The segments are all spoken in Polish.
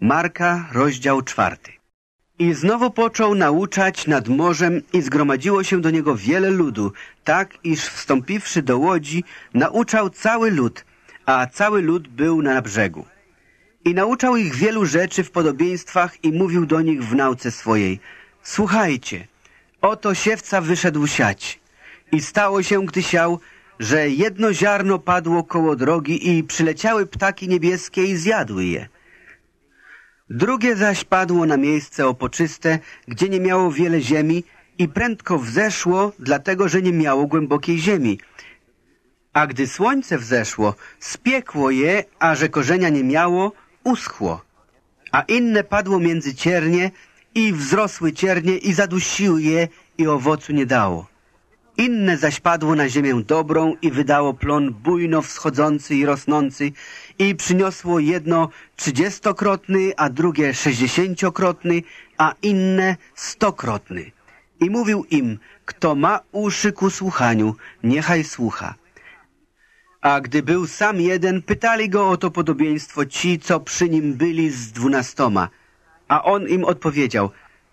Marka, rozdział czwarty. I znowu począł nauczać nad morzem i zgromadziło się do niego wiele ludu, tak iż wstąpiwszy do łodzi, nauczał cały lud, a cały lud był na brzegu. I nauczał ich wielu rzeczy w podobieństwach i mówił do nich w nauce swojej. Słuchajcie, oto siewca wyszedł siać. I stało się, gdy siał, że jedno ziarno padło koło drogi i przyleciały ptaki niebieskie i zjadły je. Drugie zaś padło na miejsce opoczyste, gdzie nie miało wiele ziemi i prędko wzeszło, dlatego że nie miało głębokiej ziemi. A gdy słońce wzeszło, spiekło je, a że korzenia nie miało, uschło. A inne padło między ciernie i wzrosły ciernie i zadusiły je i owocu nie dało. Inne zaś padło na ziemię dobrą i wydało plon bujno wschodzący i rosnący i przyniosło jedno trzydziestokrotny, a drugie sześćdziesięciokrotny, a inne stokrotny. I mówił im, kto ma uszy ku słuchaniu, niechaj słucha. A gdy był sam jeden, pytali go o to podobieństwo ci, co przy nim byli z dwunastoma. A on im odpowiedział,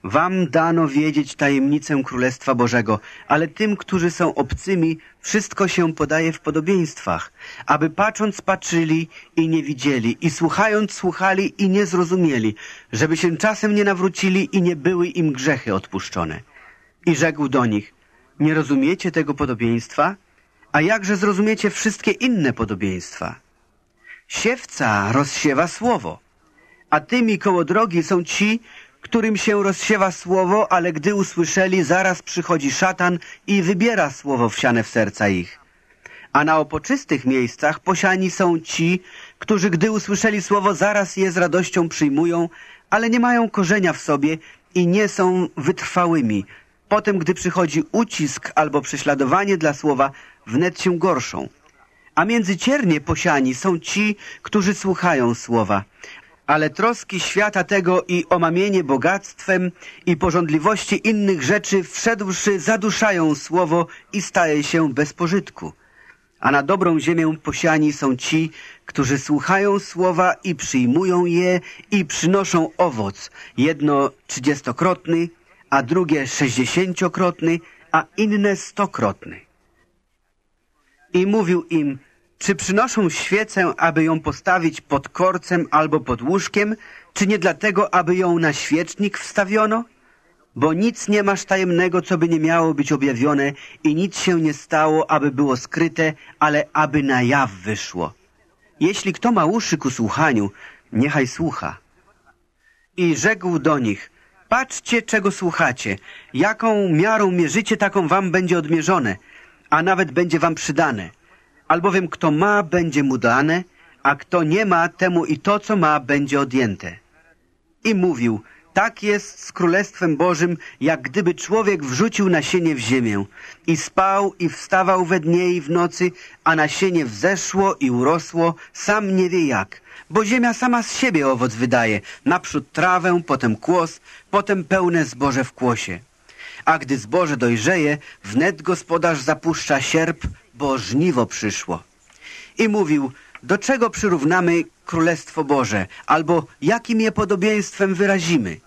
Wam dano wiedzieć tajemnicę Królestwa Bożego, ale tym, którzy są obcymi, wszystko się podaje w podobieństwach, aby patrząc patrzyli i nie widzieli, i słuchając słuchali i nie zrozumieli, żeby się czasem nie nawrócili i nie były im grzechy odpuszczone. I rzekł do nich, nie rozumiecie tego podobieństwa? A jakże zrozumiecie wszystkie inne podobieństwa? Siewca rozsiewa słowo, a tymi koło drogi są ci, którym się rozsiewa słowo, ale gdy usłyszeli, zaraz przychodzi szatan i wybiera słowo wsiane w serca ich. A na opoczystych miejscach posiani są ci, którzy gdy usłyszeli słowo, zaraz je z radością przyjmują, ale nie mają korzenia w sobie i nie są wytrwałymi. Potem, gdy przychodzi ucisk albo prześladowanie dla słowa, wnet się gorszą. A między ciernie posiani są ci, którzy słuchają słowa, ale troski świata tego i omamienie bogactwem i porządliwości innych rzeczy wszedłszy zaduszają słowo i staje się bez pożytku. A na dobrą ziemię posiani są ci, którzy słuchają słowa i przyjmują je i przynoszą owoc, jedno trzydziestokrotny, a drugie sześćdziesięciokrotny, a inne stokrotny. I mówił im, czy przynoszą świecę, aby ją postawić pod korcem albo pod łóżkiem, czy nie dlatego, aby ją na świecznik wstawiono? Bo nic nie masz tajemnego, co by nie miało być objawione i nic się nie stało, aby było skryte, ale aby na jaw wyszło. Jeśli kto ma uszy ku słuchaniu, niechaj słucha. I rzekł do nich, patrzcie, czego słuchacie, jaką miarą mierzycie, taką wam będzie odmierzone, a nawet będzie wam przydane albowiem kto ma, będzie mu dane, a kto nie ma, temu i to, co ma, będzie odjęte. I mówił, tak jest z Królestwem Bożym, jak gdyby człowiek wrzucił nasienie w ziemię i spał i wstawał we dnie i w nocy, a nasienie wzeszło i urosło, sam nie wie jak, bo ziemia sama z siebie owoc wydaje, naprzód trawę, potem kłos, potem pełne zboże w kłosie. A gdy zboże dojrzeje, wnet gospodarz zapuszcza sierp, bo żniwo przyszło. I mówił, do czego przyrównamy Królestwo Boże, albo jakim je podobieństwem wyrazimy?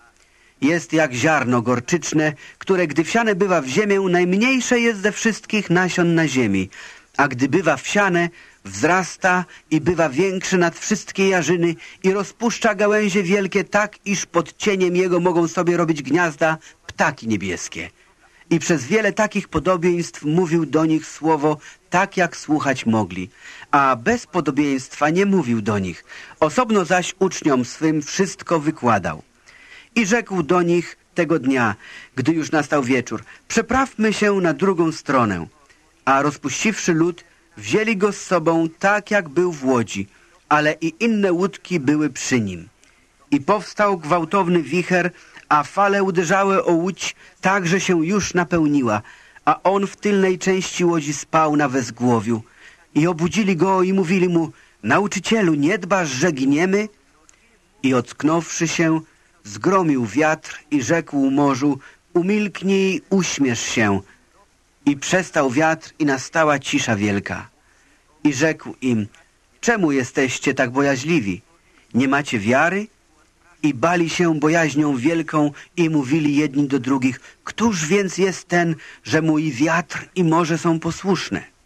Jest jak ziarno gorczyczne, które gdy wsiane bywa w ziemię, najmniejsze jest ze wszystkich nasion na ziemi, a gdy bywa wsiane, wzrasta i bywa większe nad wszystkie jarzyny i rozpuszcza gałęzie wielkie tak, iż pod cieniem jego mogą sobie robić gniazda ptaki niebieskie. I przez wiele takich podobieństw mówił do nich słowo tak, jak słuchać mogli, a bez podobieństwa nie mówił do nich. Osobno zaś uczniom swym wszystko wykładał. I rzekł do nich tego dnia, gdy już nastał wieczór, przeprawmy się na drugą stronę. A rozpuściwszy lud, wzięli go z sobą tak, jak był w łodzi, ale i inne łódki były przy nim. I powstał gwałtowny wicher, a fale uderzały o łódź tak, że się już napełniła, a on w tylnej części łodzi spał na wezgłowiu. I obudzili go i mówili mu, nauczycielu, nie dbasz, że giniemy? I ocknąwszy się, zgromił wiatr i rzekł morzu, umilknij, uśmiesz się. I przestał wiatr i nastała cisza wielka. I rzekł im, czemu jesteście tak bojaźliwi? Nie macie wiary? I bali się bojaźnią wielką i mówili jedni do drugich, któż więc jest ten, że mu i wiatr i morze są posłuszne?